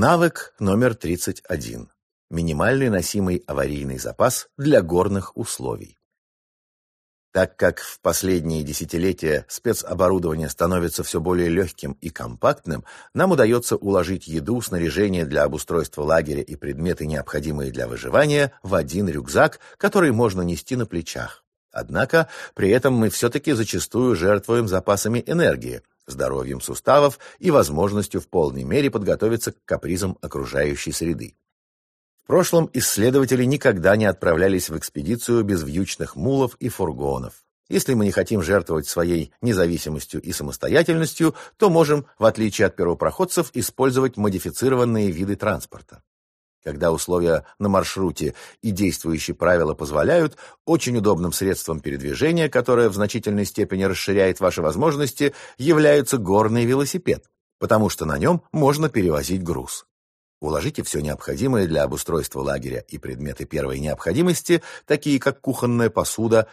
Навык номер 31. Минимальный носимый аварийный запас для горных условий. Так как в последние десятилетия спецоборудование становится все более легким и компактным, нам удается уложить еду, снаряжение для обустройства лагеря и предметы, необходимые для выживания, в один рюкзак, который можно нести на плечах. Однако при этом мы все-таки зачастую жертвуем запасами энергии, здоровьем суставов и возможностью в полной мере подготовиться к капризам окружающей среды. В прошлом исследователи никогда не отправлялись в экспедицию без вьючных мулов и фургонов. Если мы не хотим жертвовать своей независимостью и самостоятельностью, то можем, в отличие от первопроходцев, использовать модифицированные виды транспорта. Когда условия на маршруте и действующие правила позволяют, очень удобным средством передвижения, которое в значительной степени расширяет ваши возможности, является горный велосипед, потому что на нем можно перевозить груз. Уложите все необходимое для обустройства лагеря и предметы первой необходимости, такие как кухонная посуда,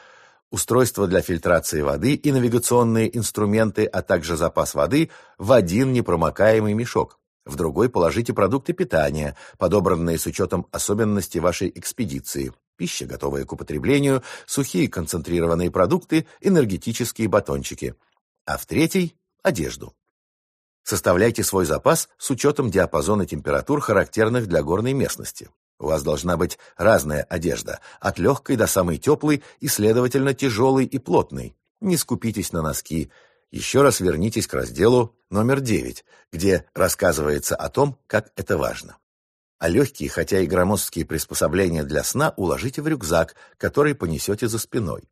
устройство для фильтрации воды и навигационные инструменты, а также запас воды в один непромокаемый мешок. В другой положите продукты питания, подобранные с учетом особенностей вашей экспедиции. Пища, готовая к употреблению, сухие концентрированные продукты, энергетические батончики. А в третий – одежду. Составляйте свой запас с учетом диапазона температур, характерных для горной местности. У вас должна быть разная одежда, от легкой до самой теплой и, следовательно, тяжелой и плотной. Не скупитесь на носки. Еще раз вернитесь к разделу номер 9, где рассказывается о том, как это важно. А легкие, хотя и громоздкие приспособления для сна уложите в рюкзак, который понесете за спиной.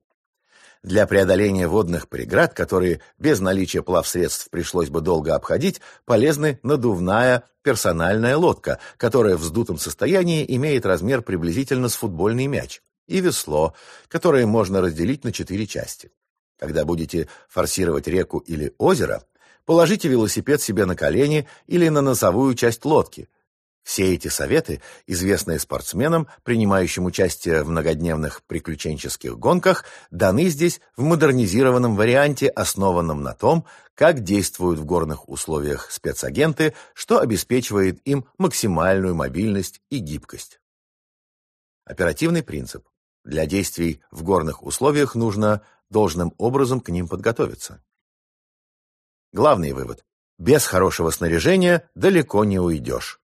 Для преодоления водных преград, которые без наличия плавсредств пришлось бы долго обходить, полезны надувная персональная лодка, которая в вздутом состоянии имеет размер приблизительно с футбольный мяч, и весло, которое можно разделить на четыре части. Когда будете форсировать реку или озеро, положите велосипед себе на колени или на носовую часть лодки – все эти советы, известные спортсменам, принимающим участие в многодневных приключенческих гонках, даны здесь в модернизированном варианте, основанном на том, как действуют в горных условиях спецагенты, что обеспечивает им максимальную мобильность и гибкость. Оперативный принцип. Для действий в горных условиях нужно должным образом к ним подготовиться. Главный вывод. Без хорошего снаряжения далеко не уйдешь.